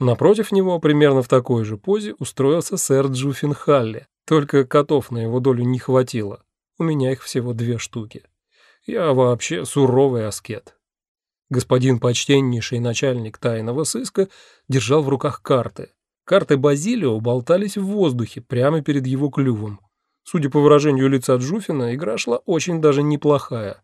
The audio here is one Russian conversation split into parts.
Напротив него, примерно в такой же позе, устроился сэр Джуффин Халли. Только котов на его долю не хватило. У меня их всего две штуки. Я вообще суровый аскет. Господин почтеннейший начальник тайного сыска держал в руках карты. Карты Базилио болтались в воздухе прямо перед его клювом. Судя по выражению лица Джуфина, игра шла очень даже неплохая.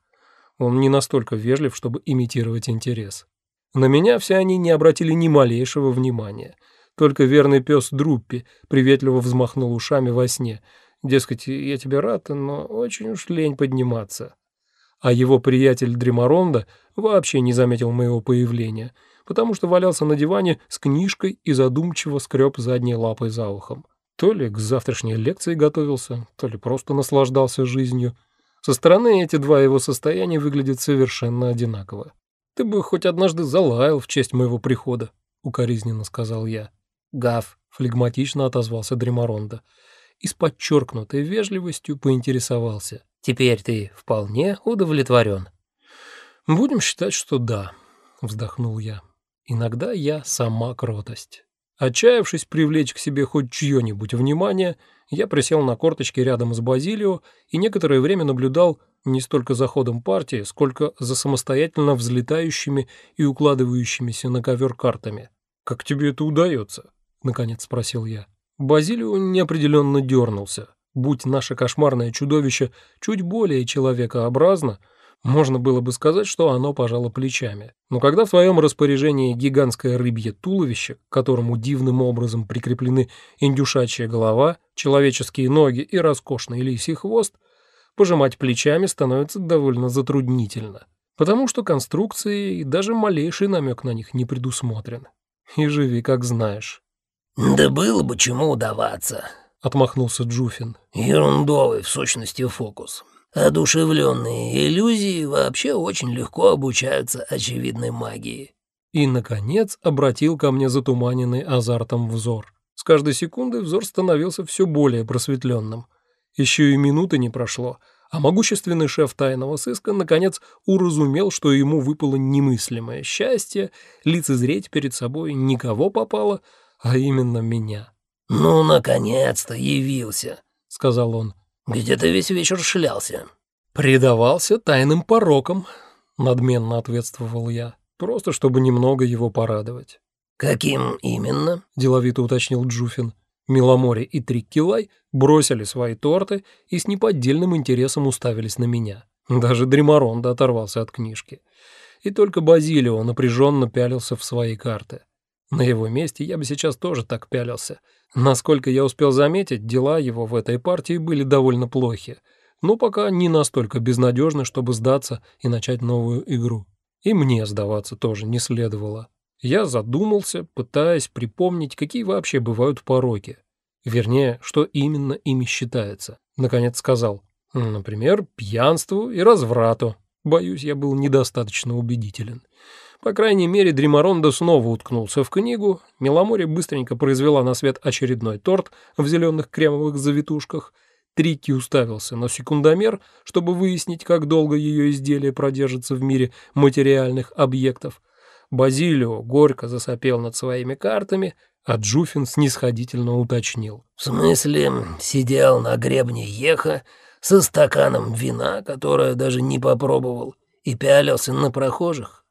Он не настолько вежлив, чтобы имитировать интерес. На меня все они не обратили ни малейшего внимания. Только верный пес Друппи приветливо взмахнул ушами во сне. Дескать, я тебе рад, но очень уж лень подниматься. А его приятель Дреморонда вообще не заметил моего появления, потому что валялся на диване с книжкой и задумчиво скреб задней лапой за ухом. То ли к завтрашней лекции готовился, то ли просто наслаждался жизнью. Со стороны эти два его состояния выглядят совершенно одинаково. «Ты бы хоть однажды залаял в честь моего прихода», — укоризненно сказал я. «Гав», — флегматично отозвался Дреморонда, и с подчеркнутой вежливостью поинтересовался. «Теперь ты вполне удовлетворен». «Будем считать, что да», — вздохнул я. «Иногда я сама кротость». Отчаявшись привлечь к себе хоть чье-нибудь внимание, я присел на корточки рядом с Базилио и некоторое время наблюдал не столько за ходом партии, сколько за самостоятельно взлетающими и укладывающимися на ковер картами. «Как тебе это удается?» — наконец спросил я. Базилио неопределенно дернулся. Будь наше кошмарное чудовище чуть более человекообразно, можно было бы сказать, что оно пожало плечами. Но когда в твоем распоряжении гигантское рыбье туловище, к которому дивным образом прикреплены индюшачья голова, человеческие ноги и роскошный лисий хвост, пожимать плечами становится довольно затруднительно, потому что конструкции и даже малейший намек на них не предусмотрен. И живи как знаешь. «Да было бы чему удаваться», — отмахнулся Джуфин. «Ерундовый, в сущности, фокус. Одушевленные иллюзии вообще очень легко обучаются очевидной магии». И, наконец, обратил ко мне затуманенный азартом взор. С каждой секундой взор становился все более просветленным. Еще и минуты не прошло, а могущественный шеф тайного сыска наконец уразумел, что ему выпало немыслимое счастье лицезреть перед собой никого попало, а именно меня. «Ну, наконец-то явился», — сказал он. «Где ты весь вечер шлялся?» «Предавался тайным порокам», — надменно ответствовал я, просто чтобы немного его порадовать. «Каким именно?» — деловито уточнил Джуфин. Миломоре и Триккилай бросили свои торты и с неподдельным интересом уставились на меня. Даже Дримаронда оторвался от книжки. И только Базилио напряженно пялился в свои карты. На его месте я бы сейчас тоже так пялился. Насколько я успел заметить, дела его в этой партии были довольно плохи, но пока не настолько безнадежны, чтобы сдаться и начать новую игру. И мне сдаваться тоже не следовало. Я задумался, пытаясь припомнить, какие вообще бывают пороки. Вернее, что именно ими считается. Наконец сказал. Например, пьянству и разврату. Боюсь, я был недостаточно убедителен. По крайней мере, Дримаронда снова уткнулся в книгу, Меломоре быстренько произвела на свет очередной торт в зеленых кремовых завитушках, Трикки уставился на секундомер, чтобы выяснить, как долго ее изделие продержится в мире материальных объектов. Базилио горько засопел над своими картами, а Джуфин снисходительно уточнил. «В смысле, сидел на гребне еха со стаканом вина, которое даже не попробовал, и пялился на прохожих?»